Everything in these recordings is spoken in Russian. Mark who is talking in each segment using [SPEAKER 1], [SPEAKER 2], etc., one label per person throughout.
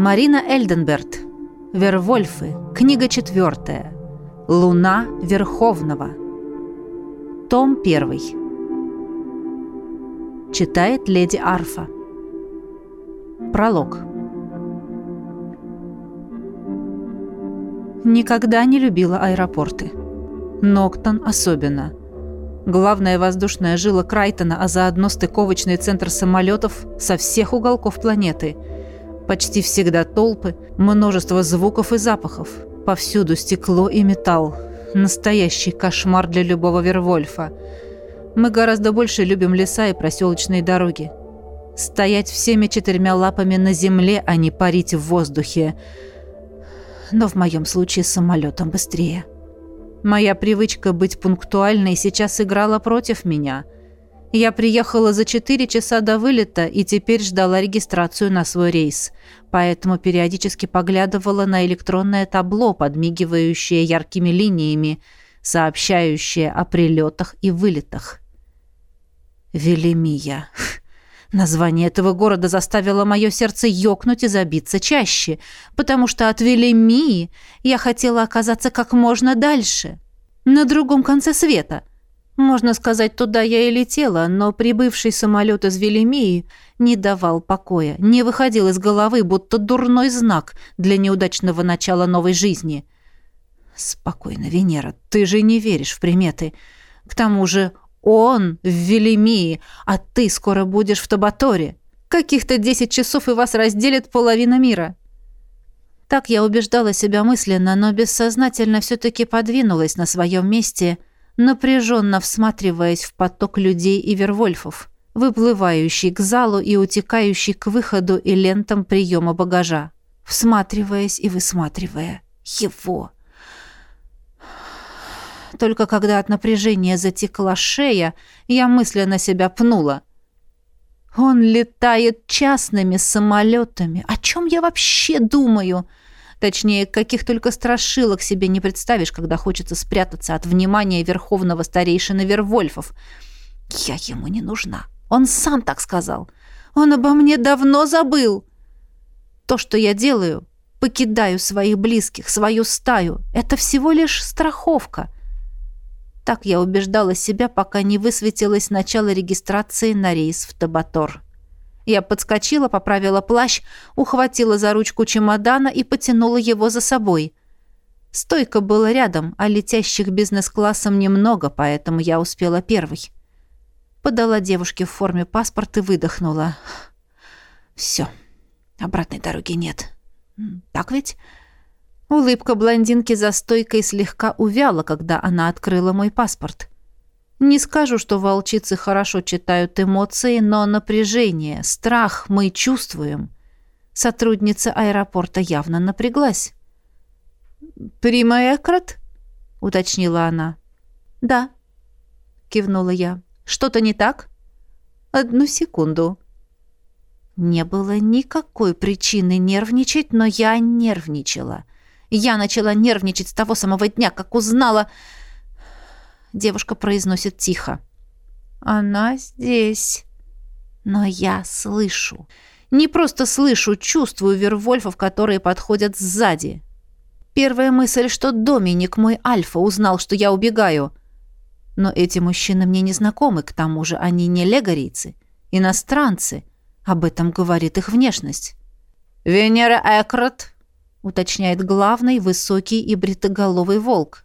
[SPEAKER 1] Марина Эльденберт. Вервольфы. Книга четвертая. Луна Верховного. Том первый. Читает леди Арфа. Пролог. Никогда не любила аэропорты. Ноктон особенно. Главная воздушная жила Крайтона, а заодно стыковочный центр самолетов со всех уголков планеты – Почти всегда толпы, множество звуков и запахов. Повсюду стекло и металл. Настоящий кошмар для любого Вервольфа. Мы гораздо больше любим леса и проселочные дороги. Стоять всеми четырьмя лапами на земле, а не парить в воздухе. Но в моем случае самолетом быстрее. Моя привычка быть пунктуальной сейчас играла против меня – я приехала за 4 часа до вылета и теперь ждала регистрацию на свой рейс, поэтому периодически поглядывала на электронное табло, подмигивающее яркими линиями, сообщающее о прилетах и вылетах. Велимия. Название этого города заставило мое сердце ёкнуть и забиться чаще, потому что от Велимии я хотела оказаться как можно дальше, на другом конце света — можно сказать, туда я и летела, но прибывший самолет из Велимии не давал покоя, не выходил из головы, будто дурной знак для неудачного начала новой жизни. Спокойно, Венера, ты же не веришь в приметы. К тому же он в Велимии, а ты скоро будешь в Табаторе. Каких-то десять часов и вас разделит половина мира. Так я убеждала себя мысленно, но бессознательно все-таки подвинулась на своем месте – напряженно всматриваясь в поток людей и вервольфов, выплывающий к залу и утекающий к выходу и лентам приема багажа, всматриваясь и высматривая его. Только когда от напряжения затекла шея, я мысленно себя пнула. Он летает частными самолетами. О чем я вообще думаю? — Точнее, каких только страшилок себе не представишь, когда хочется спрятаться от внимания верховного старейшины Вервольфов. Я ему не нужна. Он сам так сказал. Он обо мне давно забыл. То, что я делаю, покидаю своих близких, свою стаю, это всего лишь страховка. Так я убеждала себя, пока не высветилось начало регистрации на рейс в Табатор. Я подскочила, поправила плащ, ухватила за ручку чемодана и потянула его за собой. Стойка была рядом, а летящих бизнес-классом немного, поэтому я успела первой. Подала девушке в форме паспорт и выдохнула. «Все, обратной дороги нет. Так ведь?» Улыбка блондинки за стойкой слегка увяла, когда она открыла мой паспорт. Не скажу, что волчицы хорошо читают эмоции, но напряжение, страх мы чувствуем. Сотрудница аэропорта явно напряглась. «Прима Экрат?» — уточнила она. «Да», — кивнула я. «Что-то не так?» «Одну секунду». Не было никакой причины нервничать, но я нервничала. Я начала нервничать с того самого дня, как узнала девушка произносит тихо. «Она здесь». Но я слышу. Не просто слышу, чувствую вервольфов, которые подходят сзади. Первая мысль, что Доминик, мой альфа, узнал, что я убегаю. Но эти мужчины мне не знакомы, к тому же они не легорийцы, иностранцы. Об этом говорит их внешность. «Венера Экрат», — уточняет главный, высокий и бритоголовый волк.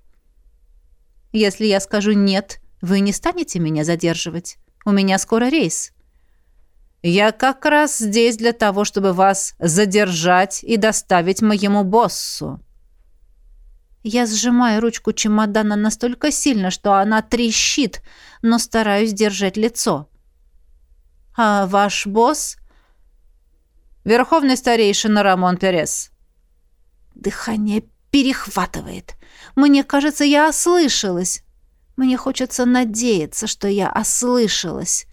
[SPEAKER 1] Если я скажу «нет», вы не станете меня задерживать. У меня скоро рейс». «Я как раз здесь для того, чтобы вас задержать и доставить моему боссу». Я сжимаю ручку чемодана настолько сильно, что она трещит, но стараюсь держать лицо. «А ваш босс?» «Верховный старейшина Рамон Перес». Дыхание перехватывает. Мне кажется, я ослышалась. Мне хочется надеяться, что я ослышалась.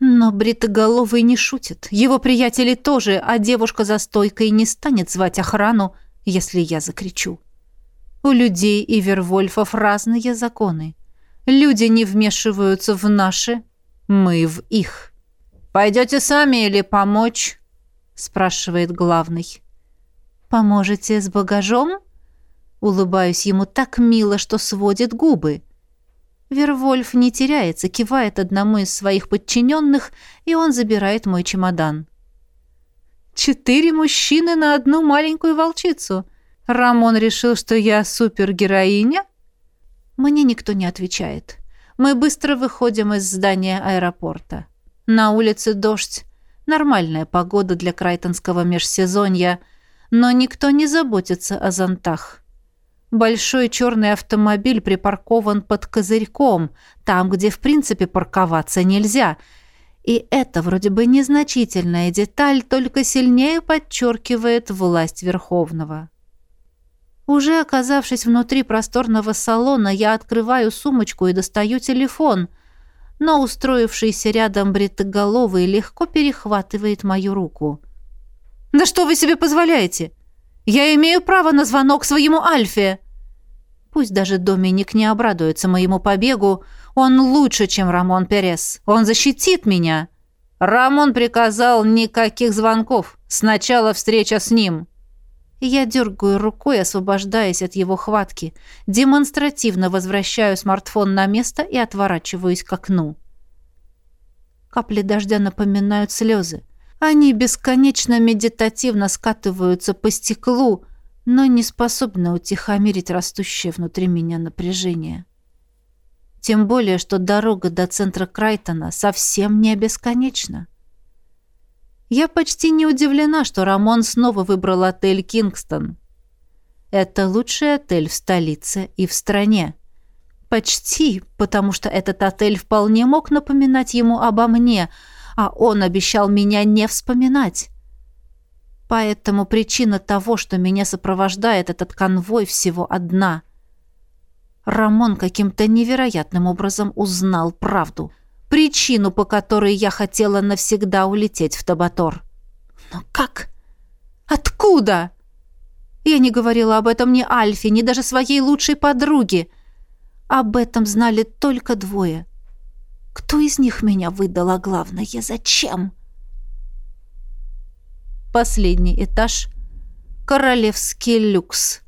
[SPEAKER 1] Но Бритоголовый не шутит. Его приятели тоже, а девушка за стойкой не станет звать охрану, если я закричу. У людей и Вервольфов разные законы. Люди не вмешиваются в наши, мы в их. «Пойдете сами или помочь?» — спрашивает главный. «Поможете с багажом?» Улыбаюсь ему так мило, что сводит губы. Вервольф не теряется, кивает одному из своих подчиненных, и он забирает мой чемодан. Четыре мужчины на одну маленькую волчицу. Рамон решил, что я супергероиня? Мне никто не отвечает. Мы быстро выходим из здания аэропорта. На улице дождь. Нормальная погода для крайтонского межсезонья, но никто не заботится о зонтах. Большой черный автомобиль припаркован под козырьком, там, где в принципе парковаться нельзя. И это вроде бы незначительная деталь, только сильнее подчеркивает власть Верховного. Уже оказавшись внутри просторного салона, я открываю сумочку и достаю телефон, но устроившийся рядом бритоголовый легко перехватывает мою руку. «Да что вы себе позволяете? Я имею право на звонок своему Альфе!» Пусть даже Доминик не обрадуется моему побегу, он лучше, чем Рамон Перес. Он защитит меня. Рамон приказал никаких звонков. Сначала встреча с ним. Я дергаю рукой, освобождаясь от его хватки, демонстративно возвращаю смартфон на место и отворачиваюсь к окну. Капли дождя напоминают слезы. Они бесконечно медитативно скатываются по стеклу, но не способны утихомирить растущее внутри меня напряжение. Тем более, что дорога до центра Крайтона совсем не бесконечна. Я почти не удивлена, что Рамон снова выбрал отель «Кингстон». Это лучший отель в столице и в стране. Почти, потому что этот отель вполне мог напоминать ему обо мне, а он обещал меня не вспоминать. Поэтому причина того, что меня сопровождает этот конвой, всего одна. Рамон каким-то невероятным образом узнал правду. Причину, по которой я хотела навсегда улететь в Табатор. Но как? Откуда? Я не говорила об этом ни Альфе, ни даже своей лучшей подруге. Об этом знали только двое. Кто из них меня выдал, а главное, зачем?» Последний этаж — королевский люкс.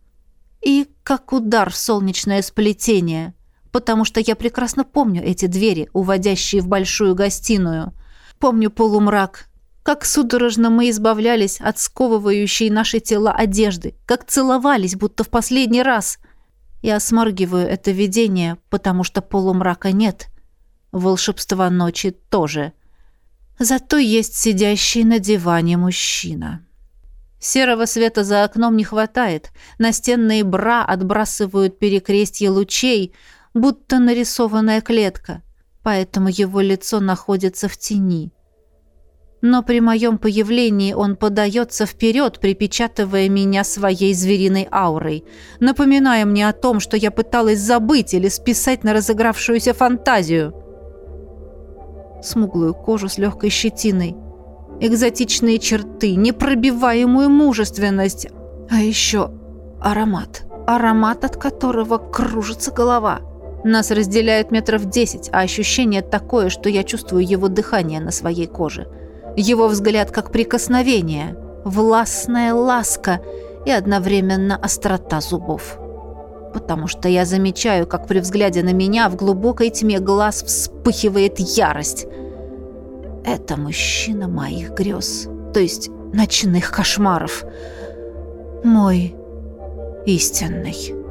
[SPEAKER 1] И как удар в солнечное сплетение, потому что я прекрасно помню эти двери, уводящие в большую гостиную. Помню полумрак, как судорожно мы избавлялись от сковывающей наши тела одежды, как целовались, будто в последний раз. Я сморгиваю это видение, потому что полумрака нет. Волшебства ночи тоже — Зато есть сидящий на диване мужчина. Серого света за окном не хватает. Настенные бра отбрасывают перекрестье лучей, будто нарисованная клетка, поэтому его лицо находится в тени. Но при моем появлении он подается вперед, припечатывая меня своей звериной аурой, напоминая мне о том, что я пыталась забыть или списать на разыгравшуюся фантазию смуглую кожу с легкой щетиной, экзотичные черты, непробиваемую мужественность, а еще аромат, аромат, от которого кружится голова. Нас разделяют метров десять, а ощущение такое, что я чувствую его дыхание на своей коже. Его взгляд как прикосновение, властная ласка и одновременно острота зубов потому что я замечаю, как при взгляде на меня в глубокой тьме глаз вспыхивает ярость. Это мужчина моих грез, то есть ночных кошмаров. Мой истинный.